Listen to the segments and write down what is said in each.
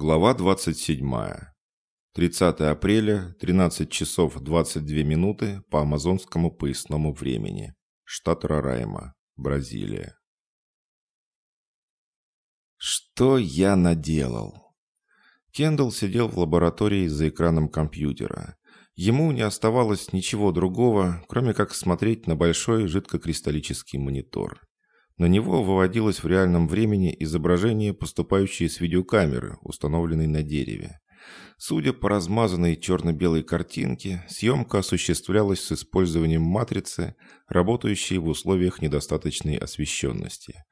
Глава 27. 30 апреля, 13 часов 22 минуты по амазонскому поясному времени. Штат Рарайма, Бразилия. Что я наделал? Кендалл сидел в лаборатории за экраном компьютера. Ему не оставалось ничего другого, кроме как смотреть на большой жидкокристаллический монитор. На него выводилось в реальном времени изображение, поступающее с видеокамеры, установленной на дереве. Судя по размазанной черно-белой картинке, съемка осуществлялась с использованием матрицы, работающей в условиях недостаточной освещенности.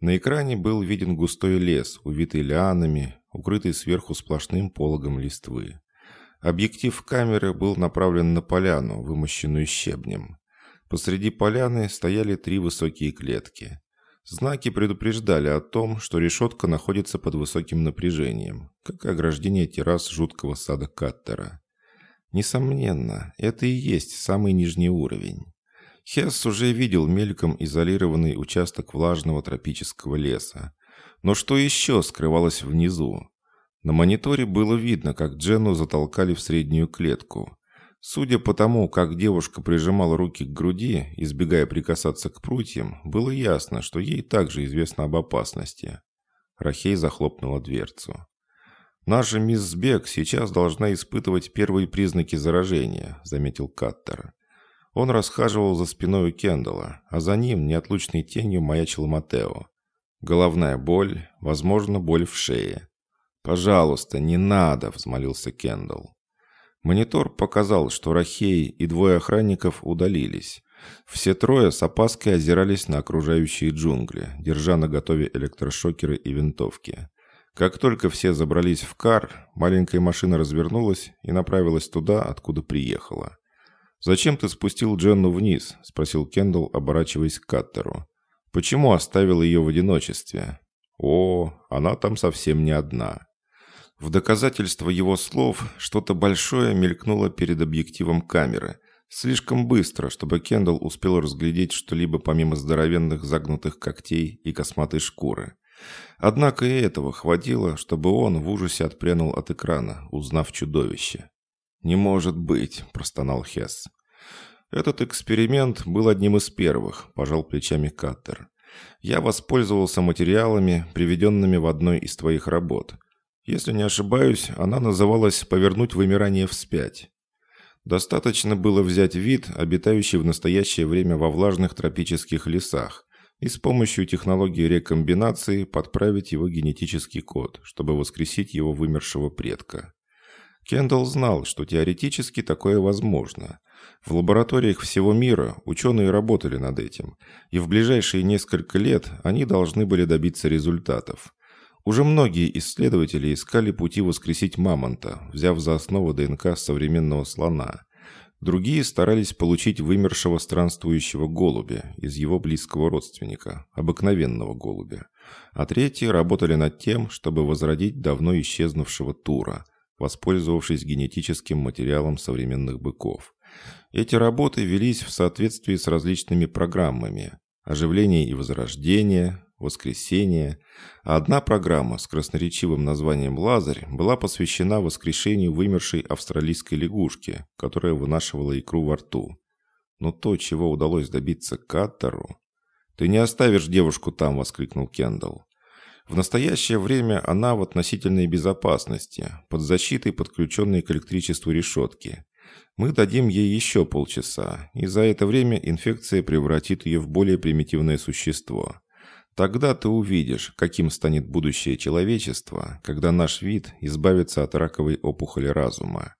На экране был виден густой лес, увитый лианами, укрытый сверху сплошным пологом листвы. Объектив камеры был направлен на поляну, вымощенную щебнем. Посреди поляны стояли три высокие клетки. Знаки предупреждали о том, что решетка находится под высоким напряжением, как ограждение террас жуткого сада Каттера. Несомненно, это и есть самый нижний уровень. Хесс уже видел мельком изолированный участок влажного тропического леса. Но что еще скрывалось внизу? На мониторе было видно, как Джену затолкали в среднюю клетку. Судя по тому, как девушка прижимала руки к груди, избегая прикасаться к прутьям, было ясно, что ей также известно об опасности. Рахей захлопнула дверцу. «Наша мисс Бек сейчас должна испытывать первые признаки заражения», — заметил Каттер. Он расхаживал за спиной у Кендалла, а за ним неотлучной тенью маячил Матео. Головная боль, возможно, боль в шее. «Пожалуйста, не надо!» — взмолился Кендалл. Монитор показал, что Рахей и двое охранников удалились. Все трое с опаской озирались на окружающие джунгли, держа на готове электрошокеры и винтовки. Как только все забрались в кар, маленькая машина развернулась и направилась туда, откуда приехала. «Зачем ты спустил Дженну вниз?» – спросил Кендалл, оборачиваясь к Каттеру. «Почему оставил ее в одиночестве?» «О, она там совсем не одна». В доказательство его слов что-то большое мелькнуло перед объективом камеры. Слишком быстро, чтобы Кендалл успел разглядеть что-либо помимо здоровенных загнутых когтей и косматой шкуры. Однако и этого хватило, чтобы он в ужасе отпрянул от экрана, узнав чудовище. «Не может быть», – простонал Хесс. «Этот эксперимент был одним из первых», – пожал плечами Каттер. «Я воспользовался материалами, приведенными в одной из твоих работ. Если не ошибаюсь, она называлась «Повернуть вымирание вспять». Достаточно было взять вид, обитающий в настоящее время во влажных тропических лесах, и с помощью технологии рекомбинации подправить его генетический код, чтобы воскресить его вымершего предка. Кендалл знал, что теоретически такое возможно. В лабораториях всего мира ученые работали над этим, и в ближайшие несколько лет они должны были добиться результатов. Уже многие исследователи искали пути воскресить мамонта, взяв за основу ДНК современного слона. Другие старались получить вымершего странствующего голубя из его близкого родственника, обыкновенного голубя. А третьи работали над тем, чтобы возродить давно исчезнувшего тура, воспользовавшись генетическим материалом современных быков. Эти работы велись в соответствии с различными программами – оживление и возрождение, воскресенье, а одна программа с красноречивым названием «Лазарь» была посвящена воскрешению вымершей австралийской лягушки, которая вынашивала икру во рту. Но то, чего удалось добиться Каттеру... «Ты не оставишь девушку там!» — воскликнул Кендалл. В настоящее время она в относительной безопасности, под защитой подключенной к электричеству решетки. Мы дадим ей еще полчаса, и за это время инфекция превратит ее в более примитивное существо. Тогда ты увидишь, каким станет будущее человечества, когда наш вид избавится от раковой опухоли разума.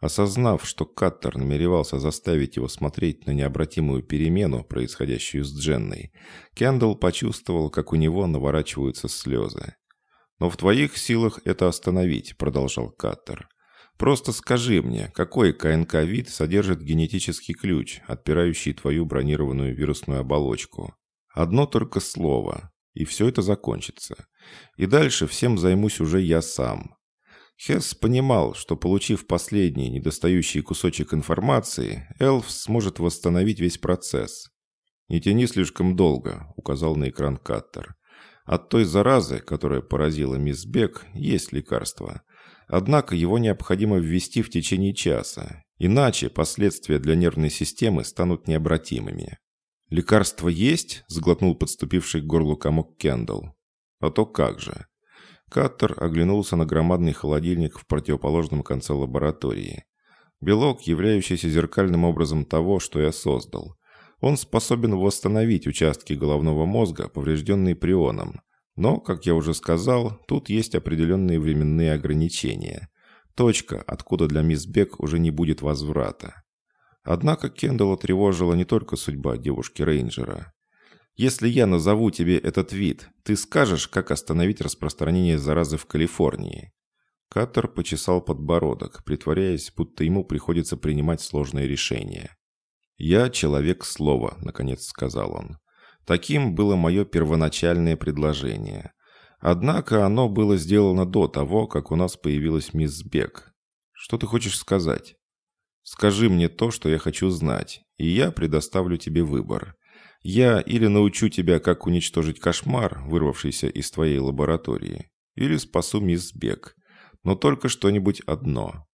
Осознав, что Каттер намеревался заставить его смотреть на необратимую перемену, происходящую с Дженной, Кендалл почувствовал, как у него наворачиваются слезы. «Но в твоих силах это остановить», — продолжал Каттер. «Просто скажи мне, какой КНК-вид содержит генетический ключ, отпирающий твою бронированную вирусную оболочку?» Одно только слово, и все это закончится. И дальше всем займусь уже я сам. Хесс понимал, что получив последний недостающий кусочек информации, Элф сможет восстановить весь процесс. «Не тяни слишком долго», — указал на экран Каттер. От той заразы, которая поразила мисс Бек, есть лекарство. Однако его необходимо ввести в течение часа, иначе последствия для нервной системы станут необратимыми. «Лекарство есть?» – сглотнул подступивший к горлу комок Кендалл. «А то как же». Каттер оглянулся на громадный холодильник в противоположном конце лаборатории. Белок, являющийся зеркальным образом того, что я создал. Он способен восстановить участки головного мозга, поврежденные прионом. Но, как я уже сказал, тут есть определенные временные ограничения. Точка, откуда для мисс Бек уже не будет возврата. Однако Кендалла тревожила не только судьба девушки-рейнджера. «Если я назову тебе этот вид, ты скажешь, как остановить распространение заразы в Калифорнии?» Каттер почесал подбородок, притворяясь, будто ему приходится принимать сложные решения. «Я человек слова», — наконец сказал он. Таким было мое первоначальное предложение. Однако оно было сделано до того, как у нас появилась мисс Бек. Что ты хочешь сказать? Скажи мне то, что я хочу знать, и я предоставлю тебе выбор. Я или научу тебя, как уничтожить кошмар, вырвавшийся из твоей лаборатории, или спасу мисс Бек. Но только что-нибудь одно».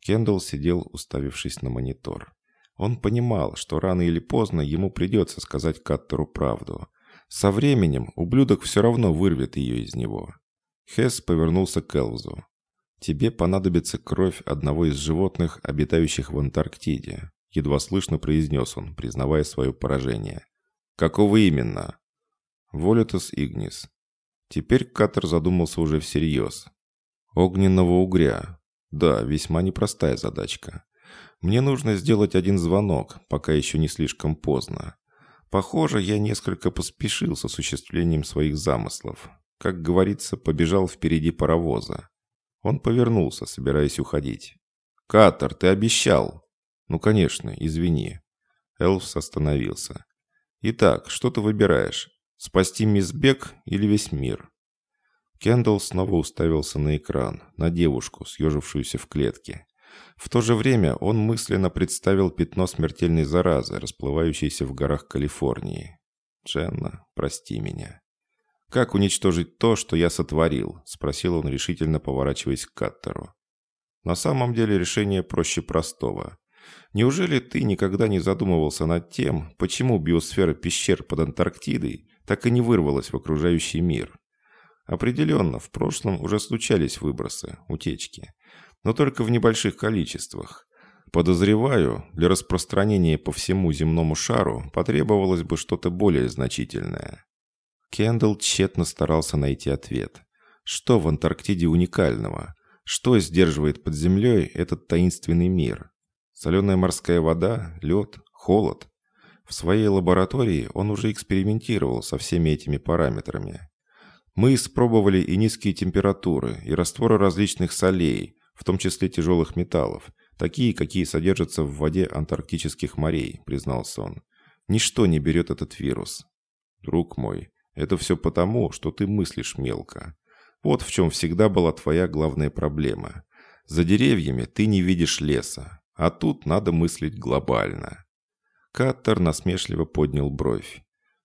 Кендалл сидел, уставившись на монитор. Он понимал, что рано или поздно ему придется сказать Каттеру правду. Со временем ублюдок все равно вырвет ее из него. Хесс повернулся к Элвзу. «Тебе понадобится кровь одного из животных, обитающих в Антарктиде», едва слышно произнес он, признавая свое поражение. «Какого именно?» «Волютас Игнис». Теперь Каттер задумался уже всерьез. «Огненного угря. Да, весьма непростая задачка. Мне нужно сделать один звонок, пока еще не слишком поздно. Похоже, я несколько поспешил с осуществлением своих замыслов. Как говорится, побежал впереди паровоза. Он повернулся, собираясь уходить. «Катер, ты обещал!» «Ну, конечно, извини». Элфс остановился. «Итак, что ты выбираешь? Спасти мисс Бек или весь мир?» Кендалл снова уставился на экран, на девушку, съежившуюся в клетке. В то же время он мысленно представил пятно смертельной заразы, расплывающейся в горах Калифорнии. «Дженна, прости меня». «Как уничтожить то, что я сотворил?» – спросил он, решительно поворачиваясь к Каттеру. «На самом деле решение проще простого. Неужели ты никогда не задумывался над тем, почему биосфера пещер под Антарктидой так и не вырвалась в окружающий мир? Определенно, в прошлом уже случались выбросы, утечки но только в небольших количествах. Подозреваю, для распространения по всему земному шару потребовалось бы что-то более значительное. Кендалл тщетно старался найти ответ. Что в Антарктиде уникального? Что сдерживает под землей этот таинственный мир? Соленая морская вода, лед, холод? В своей лаборатории он уже экспериментировал со всеми этими параметрами. Мы испробовали и низкие температуры, и растворы различных солей, в том числе тяжелых металлов, такие, какие содержатся в воде антарктических морей», – признался он. «Ничто не берет этот вирус». «Друг мой, это все потому, что ты мыслишь мелко. Вот в чем всегда была твоя главная проблема. За деревьями ты не видишь леса, а тут надо мыслить глобально». Каттер насмешливо поднял бровь.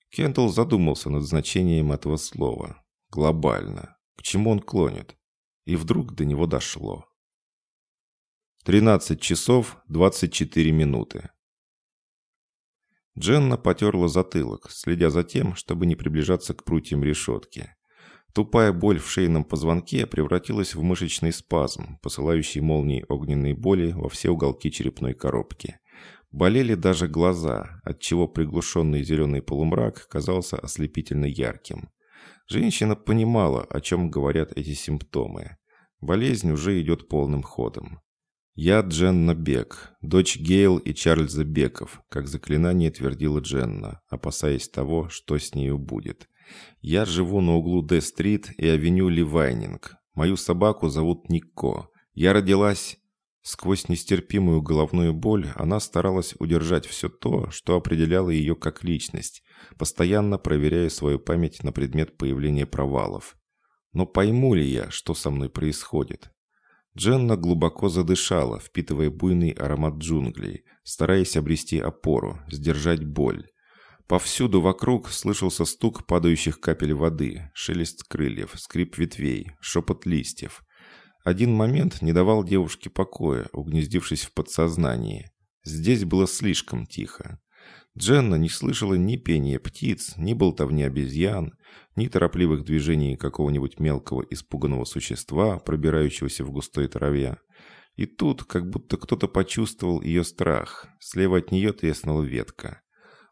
Кентл задумался над значением этого слова. «Глобально. К чему он клонит?» И вдруг до него дошло. 13 часов 24 минуты. Дженна потерла затылок, следя за тем, чтобы не приближаться к прутьям решетки. Тупая боль в шейном позвонке превратилась в мышечный спазм, посылающий молнии огненной боли во все уголки черепной коробки. Болели даже глаза, отчего приглушенный зеленый полумрак казался ослепительно ярким. Женщина понимала, о чем говорят эти симптомы. Болезнь уже идет полным ходом. «Я Дженна Бек, дочь Гейл и Чарльза Беков», как заклинание твердила Дженна, опасаясь того, что с нею будет. «Я живу на углу Д-стрит и авеню Ливайнинг. Мою собаку зовут Никко. Я родилась...» Сквозь нестерпимую головную боль она старалась удержать все то, что определяло ее как личность, постоянно проверяя свою память на предмет появления провалов. «Но пойму ли я, что со мной происходит?» Дженна глубоко задышала, впитывая буйный аромат джунглей, стараясь обрести опору, сдержать боль. Повсюду вокруг слышался стук падающих капель воды, шелест крыльев, скрип ветвей, шепот листьев. Один момент не давал девушке покоя, угнездившись в подсознании. Здесь было слишком тихо. Дженна не слышала ни пения птиц, ни болтовни обезьян, ни торопливых движений какого-нибудь мелкого испуганного существа, пробирающегося в густой траве. И тут, как будто кто-то почувствовал ее страх, слева от нее треснула ветка.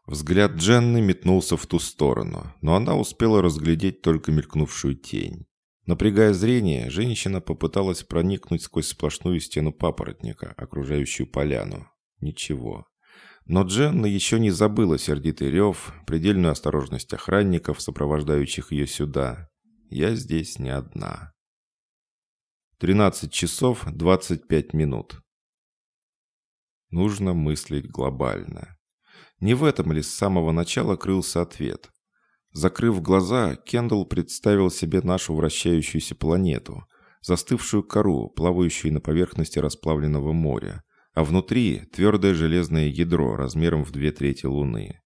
Взгляд Дженны метнулся в ту сторону, но она успела разглядеть только мелькнувшую тень. Напрягая зрение, женщина попыталась проникнуть сквозь сплошную стену папоротника, окружающую поляну. Ничего. Но Дженна еще не забыла сердитый рев, предельную осторожность охранников, сопровождающих ее сюда. Я здесь не одна. 13 часов 25 минут. Нужно мыслить глобально. Не в этом ли с самого начала крылся ответ? Закрыв глаза, Кендалл представил себе нашу вращающуюся планету, застывшую кору, плавающую на поверхности расплавленного моря, а внутри твердое железное ядро размером в две трети Луны.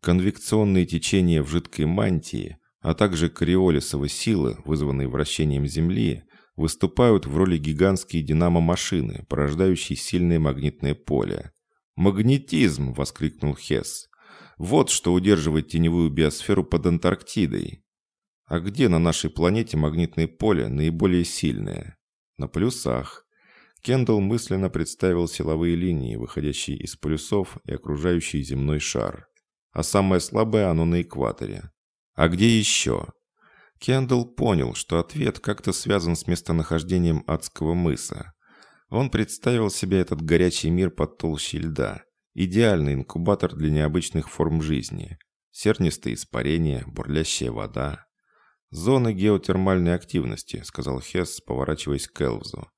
Конвекционные течения в жидкой мантии, а также кориолисовые силы, вызванные вращением Земли, выступают в роли гигантские динамо-машины, порождающие сильное магнитное поле. «Магнетизм!» – воскликнул Хесс. «Вот что удерживает теневую биосферу под Антарктидой. А где на нашей планете магнитное поле наиболее сильное? На полюсах. Кендалл мысленно представил силовые линии, выходящие из полюсов и окружающий земной шар. А самое слабое оно на экваторе. А где еще? Кендалл понял, что ответ как-то связан с местонахождением адского мыса. Он представил себе этот горячий мир под толщей льда. Идеальный инкубатор для необычных форм жизни. Сернистые испарения, бурлящая вода. «Зоны геотермальной активности», — сказал Хесс, поворачиваясь к Элвзу.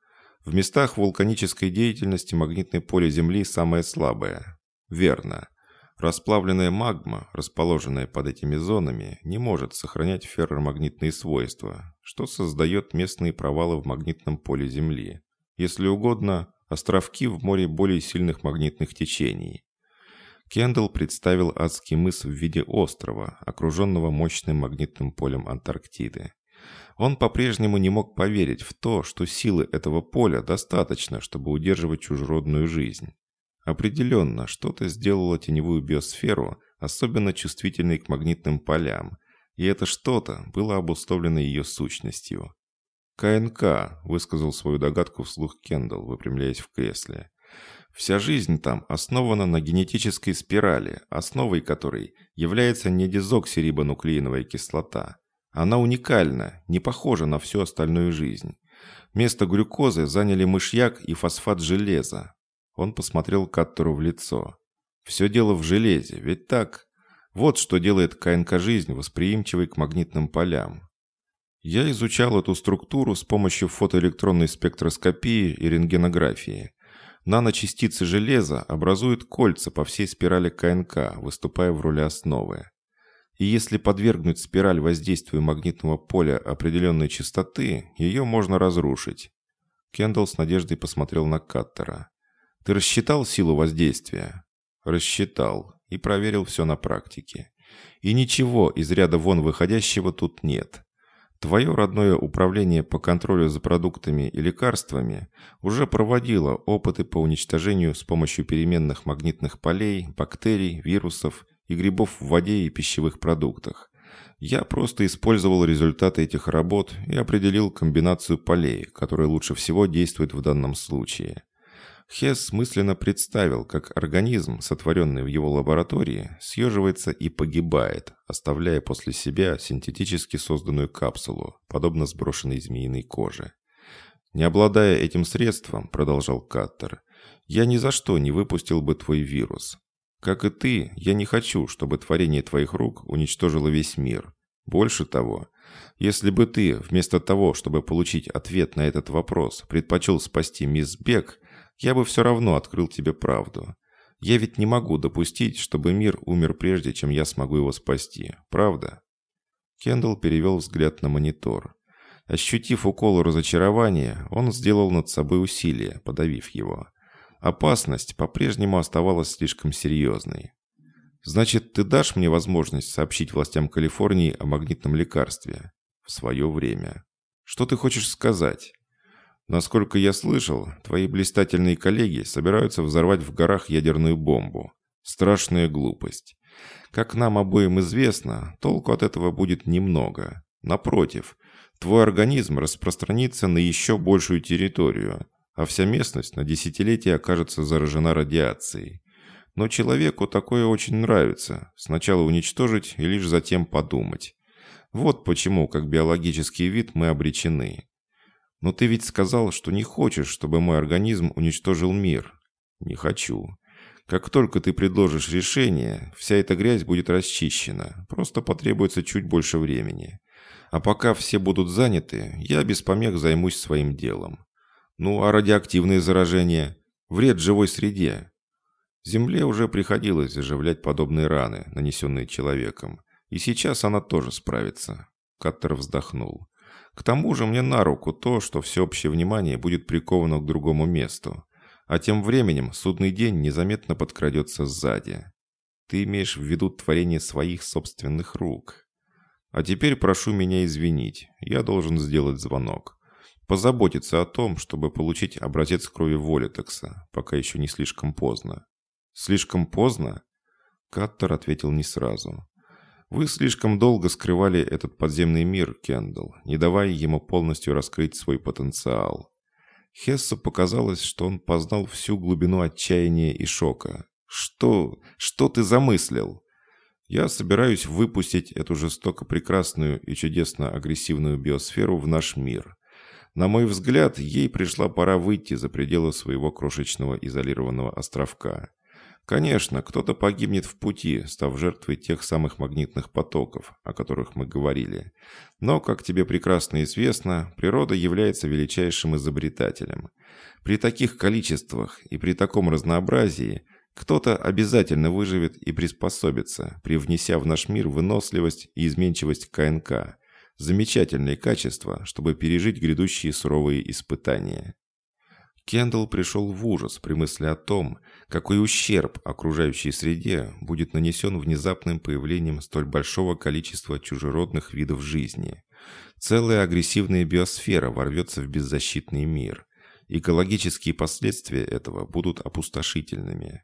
В местах вулканической деятельности магнитное поле Земли самое слабое. Верно. Расплавленная магма, расположенная под этими зонами, не может сохранять ферромагнитные свойства, что создает местные провалы в магнитном поле Земли. Если угодно, островки в море более сильных магнитных течений. Кендалл представил адский мыс в виде острова, окруженного мощным магнитным полем Антарктиды. Он по-прежнему не мог поверить в то, что силы этого поля достаточно, чтобы удерживать чужеродную жизнь. Определенно, что-то сделало теневую биосферу особенно чувствительной к магнитным полям, и это что-то было обусловлено ее сущностью. «КНК», — высказал свою догадку вслух Кендалл, выпрямляясь в кресле. «Вся жизнь там основана на генетической спирали, основой которой является не дезоксирибонуклеиновая кислота, она уникальна, не похожа на всю остальную жизнь. Место глюкозы заняли мышьяк и фосфат железа. Он посмотрел Каттеру в лицо. Все дело в железе, ведь так? Вот что делает КНК-жизнь восприимчивой к магнитным полям. Я изучал эту структуру с помощью фотоэлектронной спектроскопии и рентгенографии. Наночастицы железа образуют кольца по всей спирали КНК, выступая в роли основы. И если подвергнуть спираль воздействию магнитного поля определенной частоты, ее можно разрушить. Кендалл с надеждой посмотрел на Каттера. «Ты рассчитал силу воздействия?» «Рассчитал и проверил все на практике. И ничего из ряда вон выходящего тут нет. Твое родное управление по контролю за продуктами и лекарствами уже проводило опыты по уничтожению с помощью переменных магнитных полей, бактерий, вирусов и грибов в воде и пищевых продуктах. Я просто использовал результаты этих работ и определил комбинацию полей, которая лучше всего действует в данном случае. Хесс мысленно представил, как организм, сотворенный в его лаборатории, съеживается и погибает, оставляя после себя синтетически созданную капсулу, подобно сброшенной змеиной коже. «Не обладая этим средством», — продолжал Каттер, — «я ни за что не выпустил бы твой вирус. Как и ты, я не хочу, чтобы творение твоих рук уничтожило весь мир. Больше того, если бы ты, вместо того, чтобы получить ответ на этот вопрос, предпочел спасти мисс Бек, я бы все равно открыл тебе правду. Я ведь не могу допустить, чтобы мир умер прежде, чем я смогу его спасти. Правда?» Кендалл перевел взгляд на монитор. Ощутив укол разочарования, он сделал над собой усилие, подавив его. Опасность по-прежнему оставалась слишком серьезной. Значит, ты дашь мне возможность сообщить властям Калифорнии о магнитном лекарстве? В свое время. Что ты хочешь сказать? Насколько я слышал, твои блистательные коллеги собираются взорвать в горах ядерную бомбу. Страшная глупость. Как нам обоим известно, толку от этого будет немного. Напротив, твой организм распространится на еще большую территорию, а вся местность на десятилетия окажется заражена радиацией. Но человеку такое очень нравится. Сначала уничтожить и лишь затем подумать. Вот почему, как биологический вид, мы обречены. Но ты ведь сказал, что не хочешь, чтобы мой организм уничтожил мир. Не хочу. Как только ты предложишь решение, вся эта грязь будет расчищена. Просто потребуется чуть больше времени. А пока все будут заняты, я без помех займусь своим делом. Ну, а радиоактивные заражения? Вред живой среде. Земле уже приходилось заживлять подобные раны, нанесенные человеком. И сейчас она тоже справится. Каттер вздохнул. К тому же мне на руку то, что всеобщее внимание будет приковано к другому месту. А тем временем судный день незаметно подкрадется сзади. Ты имеешь в виду творение своих собственных рук. А теперь прошу меня извинить. Я должен сделать звонок. Позаботиться о том, чтобы получить образец крови Волитекса, пока еще не слишком поздно. «Слишком поздно?» Каттер ответил не сразу. «Вы слишком долго скрывали этот подземный мир, Кендалл, не давая ему полностью раскрыть свой потенциал». Хессу показалось, что он познал всю глубину отчаяния и шока. «Что? Что ты замыслил?» «Я собираюсь выпустить эту жестоко прекрасную и чудесно агрессивную биосферу в наш мир. На мой взгляд, ей пришла пора выйти за пределы своего крошечного изолированного островка. Конечно, кто-то погибнет в пути, став жертвой тех самых магнитных потоков, о которых мы говорили. Но, как тебе прекрасно известно, природа является величайшим изобретателем. При таких количествах и при таком разнообразии кто-то обязательно выживет и приспособится, привнеся в наш мир выносливость и изменчивость КНК. Замечательные качества, чтобы пережить грядущие суровые испытания. Кендалл пришел в ужас при мысли о том, какой ущерб окружающей среде будет нанесен внезапным появлением столь большого количества чужеродных видов жизни. Целая агрессивная биосфера ворвется в беззащитный мир. Экологические последствия этого будут опустошительными.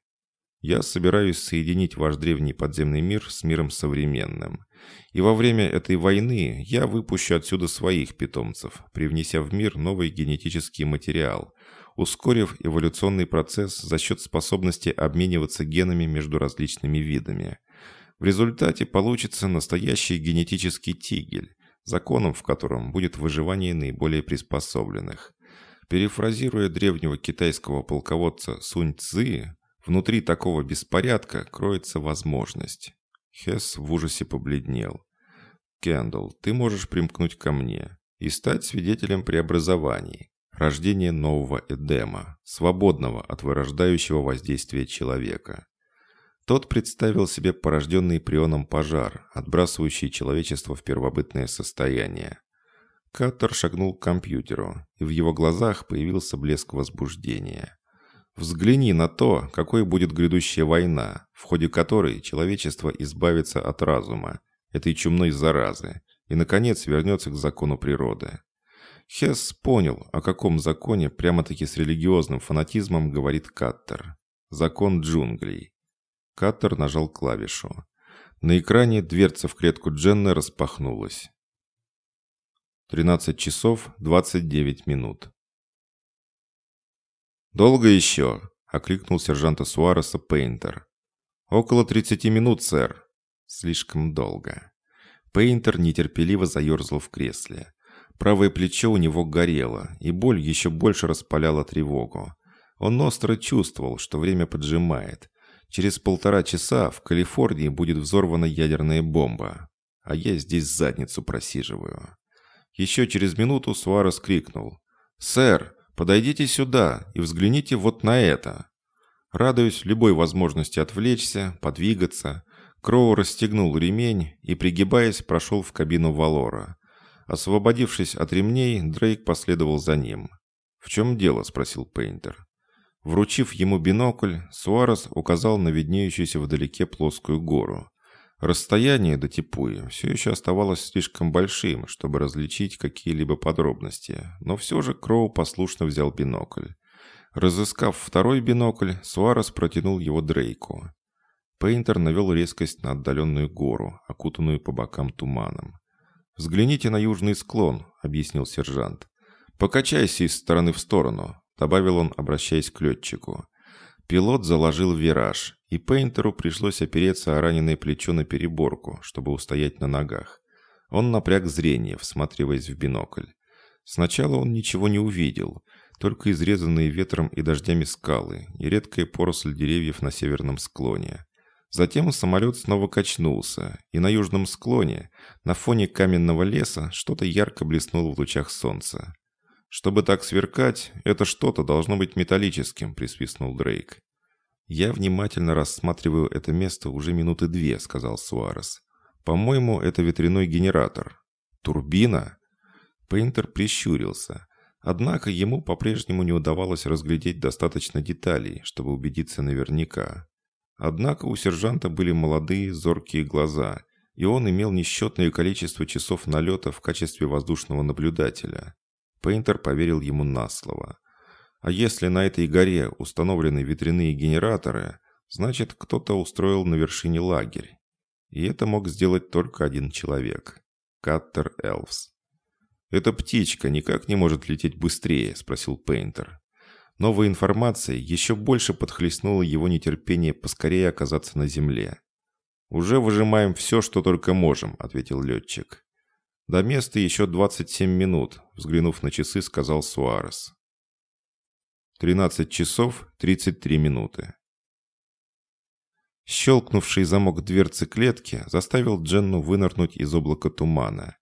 Я собираюсь соединить ваш древний подземный мир с миром современным. И во время этой войны я выпущу отсюда своих питомцев, привнеся в мир новый генетический материал – ускорив эволюционный процесс за счет способности обмениваться генами между различными видами. В результате получится настоящий генетический тигель, законом в котором будет выживание наиболее приспособленных. Перефразируя древнего китайского полководца Сунь Цзы, внутри такого беспорядка кроется возможность. Хесс в ужасе побледнел. «Кендалл, ты можешь примкнуть ко мне и стать свидетелем преобразований, Рождение нового Эдема, свободного от вырождающего воздействия человека. Тот представил себе порожденный прионом пожар, отбрасывающий человечество в первобытное состояние. Каттер шагнул к компьютеру, и в его глазах появился блеск возбуждения. Взгляни на то, какой будет грядущая война, в ходе которой человечество избавится от разума, этой чумной заразы, и, наконец, вернется к закону природы. Хесс понял, о каком законе прямо-таки с религиозным фанатизмом говорит Каттер. Закон джунглей. Каттер нажал клавишу. На экране дверца в клетку Дженны распахнулась. 13 часов 29 минут. «Долго еще?» — окликнул сержанта Суареса Пейнтер. «Около 30 минут, сэр». «Слишком долго». Пейнтер нетерпеливо заерзал в кресле. Правое плечо у него горело, и боль еще больше распаляла тревогу. Он остро чувствовал, что время поджимает. Через полтора часа в Калифорнии будет взорвана ядерная бомба. А я здесь задницу просиживаю. Еще через минуту Суарес крикнул. «Сэр, подойдите сюда и взгляните вот на это!» Радуясь любой возможности отвлечься, подвигаться, Кроу расстегнул ремень и, пригибаясь, прошел в кабину Валора. Освободившись от ремней, Дрейк последовал за ним. «В чем дело?» – спросил Пейнтер. Вручив ему бинокль, Суарес указал на виднеющуюся вдалеке плоскую гору. Расстояние до Типуи все еще оставалось слишком большим, чтобы различить какие-либо подробности, но все же Кроу послушно взял бинокль. Разыскав второй бинокль, Суарес протянул его Дрейку. Пейнтер навел резкость на отдаленную гору, окутанную по бокам туманом. «Взгляните на южный склон», — объяснил сержант. «Покачайся из стороны в сторону», — добавил он, обращаясь к летчику. Пилот заложил вираж, и Пейнтеру пришлось опереться о раненое плечо на переборку, чтобы устоять на ногах. Он напряг зрение, всматриваясь в бинокль. Сначала он ничего не увидел, только изрезанные ветром и дождями скалы и редкая поросль деревьев на северном склоне. Затем самолет снова качнулся, и на южном склоне, на фоне каменного леса, что-то ярко блеснуло в лучах солнца. «Чтобы так сверкать, это что-то должно быть металлическим», — присвистнул Дрейк. «Я внимательно рассматриваю это место уже минуты две», — сказал Суарес. «По-моему, это ветряной генератор». «Турбина?» Пейнтер прищурился. Однако ему по-прежнему не удавалось разглядеть достаточно деталей, чтобы убедиться наверняка. Однако у сержанта были молодые, зоркие глаза, и он имел несчетное количество часов налета в качестве воздушного наблюдателя. Пейнтер поверил ему на слово. А если на этой горе установлены ветряные генераторы, значит кто-то устроил на вершине лагерь. И это мог сделать только один человек. Каттер Элвс. «Эта птичка никак не может лететь быстрее?» – спросил Пейнтер. Новая информация еще больше подхлестнула его нетерпение поскорее оказаться на земле. «Уже выжимаем все, что только можем», – ответил летчик. «До места еще 27 минут», — взглянув на часы, сказал Суарес. 13 часов 33 минуты. Щелкнувший замок дверцы клетки заставил Дженну вынырнуть из облака тумана.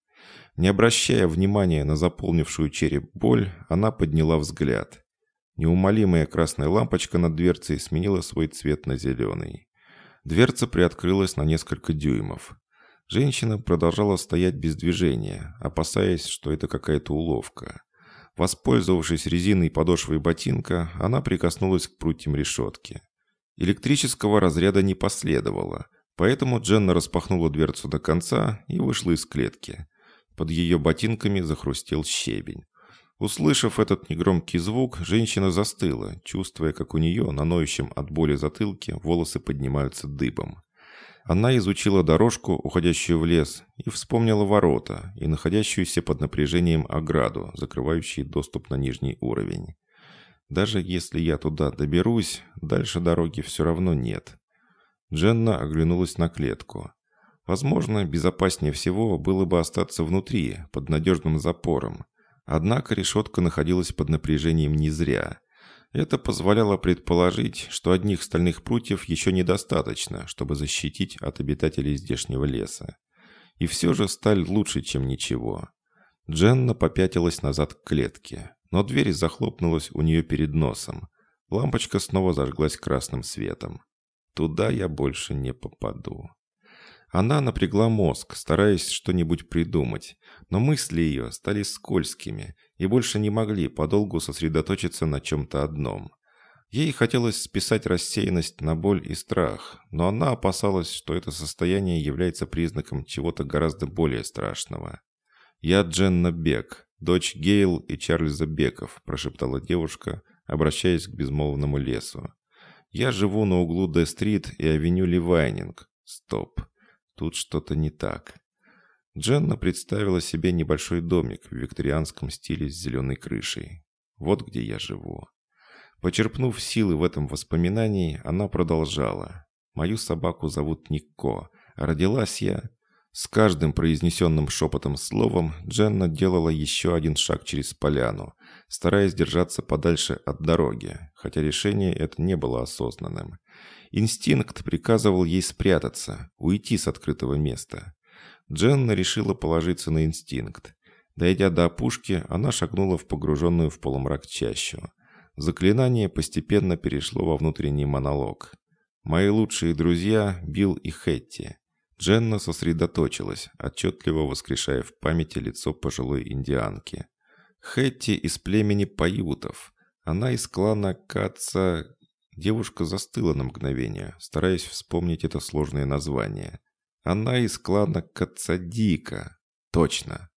Не обращая внимания на заполнившую череп боль, она подняла взгляд. Неумолимая красная лампочка над дверцей сменила свой цвет на зеленый. Дверца приоткрылась на несколько дюймов. Женщина продолжала стоять без движения, опасаясь, что это какая-то уловка. Воспользовавшись резиной подошвой ботинка, она прикоснулась к прутьям решетки. Электрического разряда не последовало, поэтому Дженна распахнула дверцу до конца и вышла из клетки. Под ее ботинками захрустел щебень. Услышав этот негромкий звук, женщина застыла, чувствуя, как у нее на ноющем от боли затылке волосы поднимаются дыбом. Она изучила дорожку, уходящую в лес, и вспомнила ворота и находящуюся под напряжением ограду, закрывающую доступ на нижний уровень. Даже если я туда доберусь, дальше дороги все равно нет. Дженна оглянулась на клетку. Возможно, безопаснее всего было бы остаться внутри, под надежным запором. Однако решетка находилась под напряжением не зря – это позволяло предположить, что одних стальных прутьев еще недостаточно, чтобы защитить от обитателей здешнего леса. И все же сталь лучше, чем ничего. Дженна попятилась назад к клетке, но дверь захлопнулась у нее перед носом. Лампочка снова зажглась красным светом. «Туда я больше не попаду». Она напрягла мозг, стараясь что-нибудь придумать, но мысли ее стали скользкими и больше не могли подолгу сосредоточиться на чем-то одном. Ей хотелось списать рассеянность на боль и страх, но она опасалась, что это состояние является признаком чего-то гораздо более страшного. «Я Дженна Бек, дочь Гейл и Чарльза Беков», – прошептала девушка, обращаясь к безмолвному лесу. «Я живу на углу Д-стрит и авеню Ливайнинг. Стоп. Тут что-то не так. Дженна представила себе небольшой домик в викторианском стиле с зеленой крышей. Вот где я живу. Почерпнув силы в этом воспоминании, она продолжала. «Мою собаку зовут Никко, родилась я...» С каждым произнесенным шепотом словом Дженна делала еще один шаг через поляну, стараясь держаться подальше от дороги, хотя решение это не было осознанным. Инстинкт приказывал ей спрятаться, уйти с открытого места. Дженна решила положиться на инстинкт. Дойдя до опушки, она шагнула в погруженную в полумрак чащу. Заклинание постепенно перешло во внутренний монолог. «Мои лучшие друзья – Билл и Хетти». Дженна сосредоточилась, отчетливо воскрешая в памяти лицо пожилой индианки. Хетти из племени Паютов. Она из клана Каца... Девушка застыла на мгновение, стараясь вспомнить это сложное название. Она из клана Кацадика. Точно.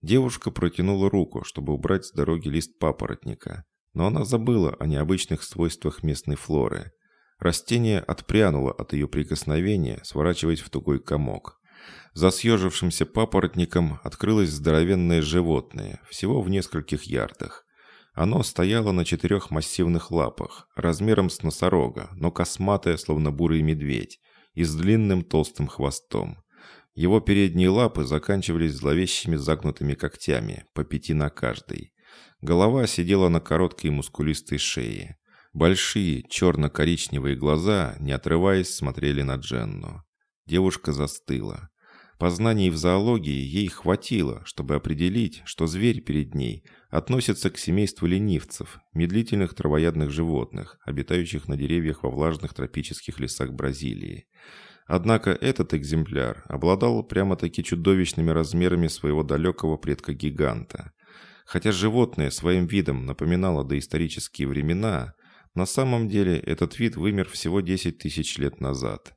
Девушка протянула руку, чтобы убрать с дороги лист папоротника, но она забыла о необычных свойствах местной флоры. Растение отпрянуло от ее прикосновения, сворачиваясь в тугой комок. За съежившимся папоротником открылось здоровенное животное, всего в нескольких ярдах. Оно стояло на четырех массивных лапах, размером с носорога, но косматое, словно бурый медведь, и с длинным толстым хвостом. Его передние лапы заканчивались зловещими загнутыми когтями, по пяти на каждой. Голова сидела на короткой мускулистой шее. Большие черно-коричневые глаза, не отрываясь, смотрели на Дженну. Девушка застыла. Познаний в зоологии ей хватило, чтобы определить, что зверь перед ней относится к семейству ленивцев, медлительных травоядных животных, обитающих на деревьях во влажных тропических лесах Бразилии. Однако этот экземпляр обладал прямо-таки чудовищными размерами своего далекого предка-гиганта. Хотя животное своим видом напоминало доисторические времена, на самом деле этот вид вымер всего 10 тысяч лет назад.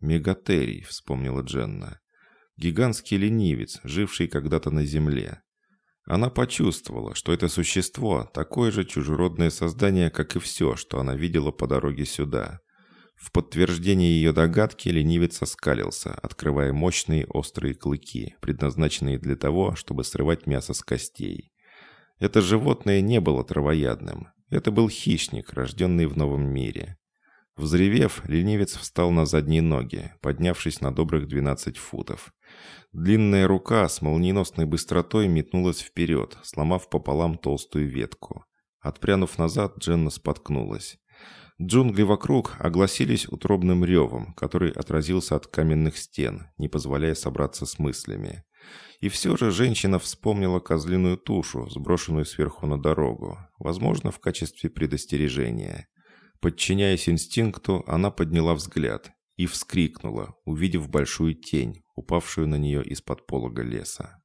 «Мегатерий», — вспомнила Дженна. Гигантский ленивец, живший когда-то на Земле. Она почувствовала, что это существо – такое же чужеродное создание, как и все, что она видела по дороге сюда. В подтверждение ее догадки ленивец оскалился, открывая мощные острые клыки, предназначенные для того, чтобы срывать мясо с костей. Это животное не было травоядным. Это был хищник, рожденный в новом мире. Взревев, ленивец встал на задние ноги, поднявшись на добрых 12 футов. Длинная рука с молниеносной быстротой метнулась вперед, сломав пополам толстую ветку. Отпрянув назад, Дженна споткнулась. Джунгли вокруг огласились утробным ревом, который отразился от каменных стен, не позволяя собраться с мыслями. И все же женщина вспомнила козлиную тушу, сброшенную сверху на дорогу, возможно, в качестве предостережения. Подчиняясь инстинкту, она подняла взгляд и вскрикнула, увидев большую тень, упавшую на нее из-под полога леса.